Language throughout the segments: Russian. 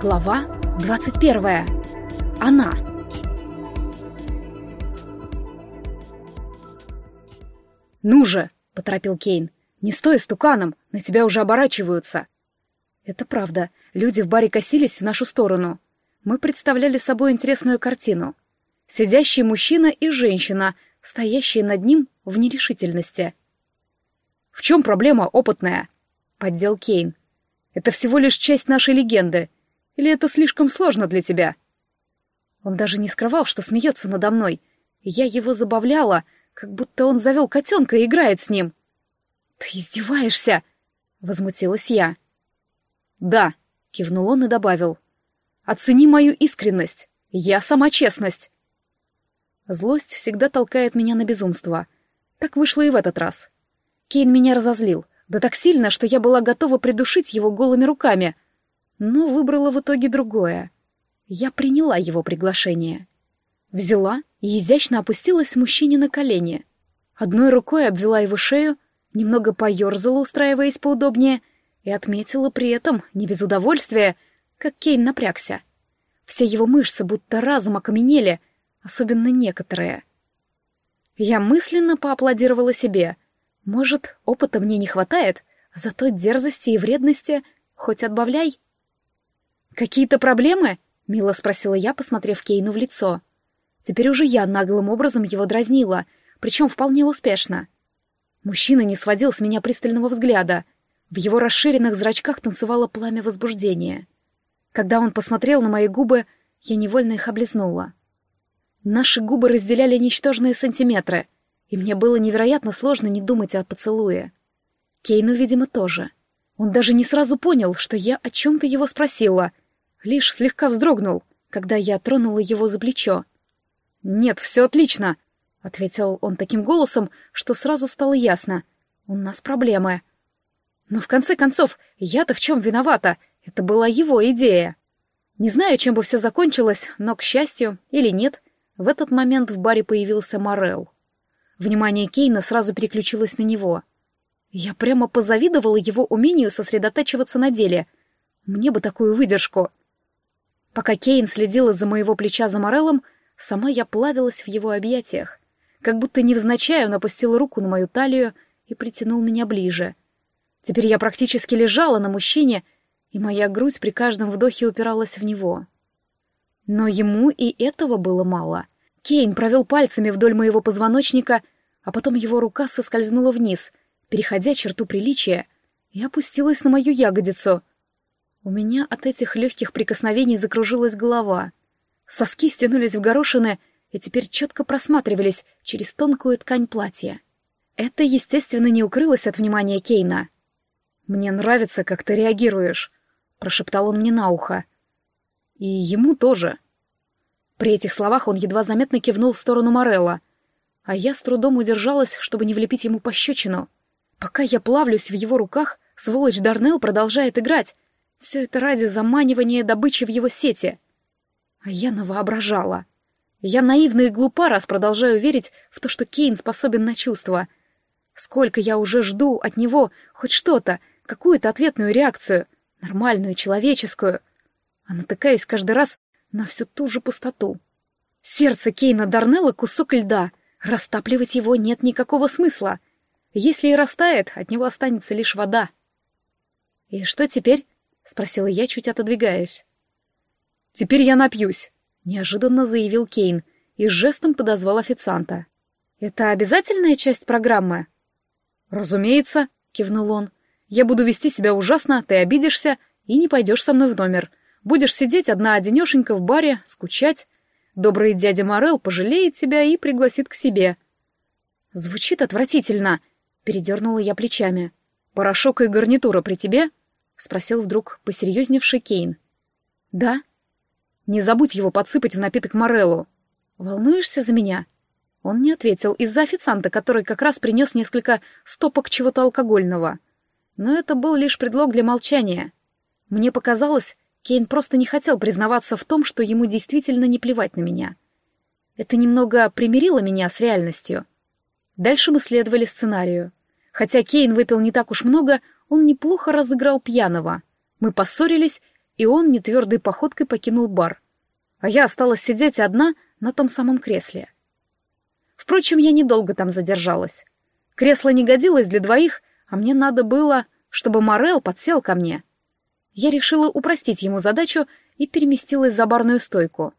Глава 21. Она. «Ну же!» — поторопил Кейн. «Не стой стуканом, на тебя уже оборачиваются!» Это правда, люди в баре косились в нашу сторону. Мы представляли собой интересную картину. Сидящий мужчина и женщина, стоящие над ним в нерешительности. «В чем проблема, опытная?» — поддел Кейн. «Это всего лишь часть нашей легенды. Или это слишком сложно для тебя?» Он даже не скрывал, что смеется надо мной, я его забавляла, как будто он завел котенка и играет с ним. «Ты издеваешься?» — возмутилась я. «Да», — кивнул он и добавил. «Оцени мою искренность. Я сама честность». Злость всегда толкает меня на безумство. Так вышло и в этот раз. Кейн меня разозлил, да так сильно, что я была готова придушить его голыми руками, но выбрала в итоге другое. Я приняла его приглашение. Взяла и изящно опустилась мужчине на колени. Одной рукой обвела его шею, немного поерзала, устраиваясь поудобнее, и отметила при этом, не без удовольствия, как Кейн напрягся. Все его мышцы будто разом окаменели, особенно некоторые. Я мысленно поаплодировала себе. Может, опыта мне не хватает, зато дерзости и вредности хоть отбавляй. «Какие-то проблемы?» — мило спросила я, посмотрев Кейну в лицо. Теперь уже я наглым образом его дразнила, причем вполне успешно. Мужчина не сводил с меня пристального взгляда. В его расширенных зрачках танцевало пламя возбуждения. Когда он посмотрел на мои губы, я невольно их облизнула. Наши губы разделяли ничтожные сантиметры, и мне было невероятно сложно не думать о поцелуе. Кейну, видимо, тоже. Он даже не сразу понял, что я о чем-то его спросила, лишь слегка вздрогнул, когда я тронула его за плечо. «Нет, все отлично», — ответил он таким голосом, что сразу стало ясно. «У нас проблемы». Но в конце концов, я-то в чем виновата? Это была его идея. Не знаю, чем бы все закончилось, но, к счастью, или нет, в этот момент в баре появился Морел. Внимание Кейна сразу переключилось на него. Я прямо позавидовала его умению сосредотачиваться на деле. Мне бы такую выдержку. Пока Кейн следила за моего плеча за Морелом, сама я плавилась в его объятиях. Как будто невзначай он опустил руку на мою талию и притянул меня ближе. Теперь я практически лежала на мужчине, и моя грудь при каждом вдохе упиралась в него. Но ему и этого было мало. Кейн провел пальцами вдоль моего позвоночника, а потом его рука соскользнула вниз, переходя черту приличия, и опустилась на мою ягодицу. У меня от этих легких прикосновений закружилась голова. Соски стянулись в горошины и теперь четко просматривались через тонкую ткань платья. Это, естественно, не укрылось от внимания Кейна. «Мне нравится, как ты реагируешь», — прошептал он мне на ухо. И ему тоже. При этих словах он едва заметно кивнул в сторону Морелла, а я с трудом удержалась, чтобы не влепить ему пощечину. Пока я плавлюсь в его руках, сволочь Дарнелл продолжает играть. Все это ради заманивания добычи в его сети. А я навоображала. Я наивна и глупа, раз продолжаю верить в то, что Кейн способен на чувства. Сколько я уже жду от него хоть что-то, какую-то ответную реакцию, нормальную, человеческую а натыкаюсь каждый раз на всю ту же пустоту. Сердце Кейна Дарнелла — кусок льда, растапливать его нет никакого смысла. Если и растает, от него останется лишь вода. «И что теперь?» — спросила я, чуть отодвигаясь. «Теперь я напьюсь», — неожиданно заявил Кейн и жестом подозвал официанта. «Это обязательная часть программы?» «Разумеется», — кивнул он. «Я буду вести себя ужасно, ты обидишься и не пойдешь со мной в номер. Будешь сидеть одна-одинешенька в баре, скучать. Добрый дядя Морел пожалеет тебя и пригласит к себе. Звучит отвратительно, передернула я плечами. Порошок и гарнитура при тебе? Спросил вдруг посерьезневший Кейн. Да. Не забудь его подсыпать в напиток Мореллу. Волнуешься за меня? Он не ответил из-за официанта, который как раз принес несколько стопок чего-то алкогольного. Но это был лишь предлог для молчания. Мне показалось, Кейн просто не хотел признаваться в том, что ему действительно не плевать на меня. Это немного примирило меня с реальностью. Дальше мы следовали сценарию. Хотя Кейн выпил не так уж много, он неплохо разыграл пьяного. Мы поссорились, и он нетвердой походкой покинул бар. А я осталась сидеть одна на том самом кресле. Впрочем, я недолго там задержалась. Кресло не годилось для двоих, а мне надо было, чтобы Морел подсел ко мне. Я решила упростить ему задачу и переместилась за барную стойку.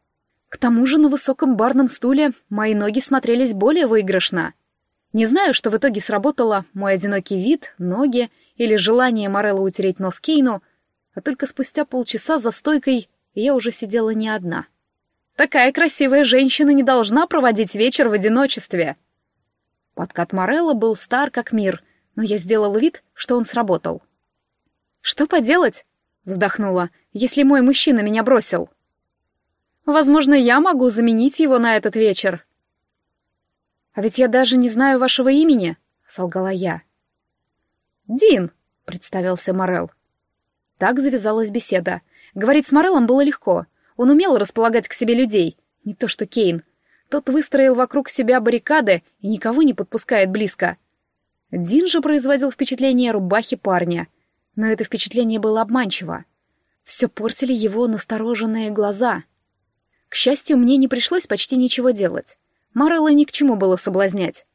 К тому же на высоком барном стуле мои ноги смотрелись более выигрышно. Не знаю, что в итоге сработало, мой одинокий вид, ноги или желание Морелла утереть нос Кейну, а только спустя полчаса за стойкой я уже сидела не одна. Такая красивая женщина не должна проводить вечер в одиночестве. Подкат Морелла был стар как мир, но я сделала вид, что он сработал. «Что поделать?» — вздохнула. «Если мой мужчина меня бросил?» «Возможно, я могу заменить его на этот вечер». «А ведь я даже не знаю вашего имени», — солгала я. «Дин», — представился Морел. Так завязалась беседа. Говорить с Морелом было легко. Он умел располагать к себе людей, не то что Кейн. Тот выстроил вокруг себя баррикады и никого не подпускает близко. Дин же производил впечатление рубахи парня. Но это впечатление было обманчиво. Все портили его настороженные глаза. К счастью, мне не пришлось почти ничего делать. Марелла ни к чему было соблазнять.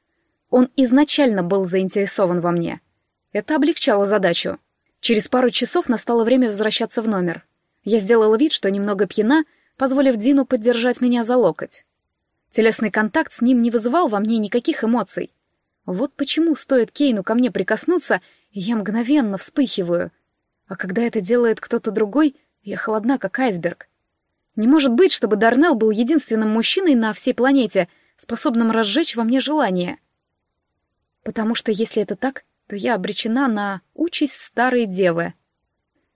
Он изначально был заинтересован во мне. Это облегчало задачу. Через пару часов настало время возвращаться в номер. Я сделала вид, что немного пьяна, позволив Дину поддержать меня за локоть. Телесный контакт с ним не вызывал во мне никаких эмоций. Вот почему стоит Кейну ко мне прикоснуться, я мгновенно вспыхиваю. А когда это делает кто-то другой, я холодна, как айсберг. Не может быть, чтобы Дарнелл был единственным мужчиной на всей планете, способным разжечь во мне желание. Потому что если это так, то я обречена на участь старой девы.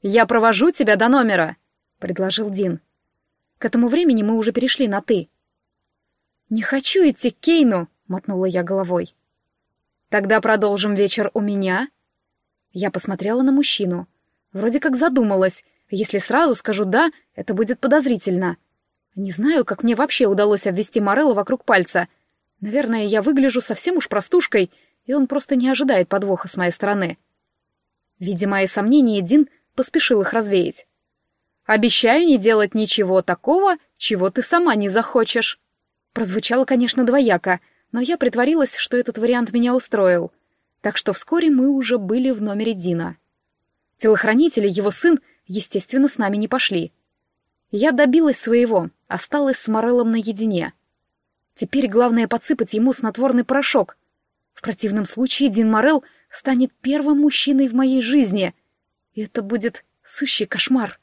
«Я провожу тебя до номера», — предложил Дин. К этому времени мы уже перешли на «ты». «Не хочу идти к Кейну», — мотнула я головой. «Тогда продолжим вечер у меня?» Я посмотрела на мужчину. Вроде как задумалась. Если сразу скажу «да», это будет подозрительно. Не знаю, как мне вообще удалось обвести Морелла вокруг пальца. Наверное, я выгляжу совсем уж простушкой, и он просто не ожидает подвоха с моей стороны. Видя мои сомнения, Дин поспешил их развеять. «Обещаю не делать ничего такого, чего ты сама не захочешь». Прозвучало, конечно, двояко, но я притворилась, что этот вариант меня устроил. Так что вскоре мы уже были в номере Дина. Телохранители, его сын, естественно, с нами не пошли. Я добилась своего, осталась с Мореллом наедине. Теперь главное подсыпать ему снотворный порошок. В противном случае Дин Морелл станет первым мужчиной в моей жизни — и это будет сущий кошмар.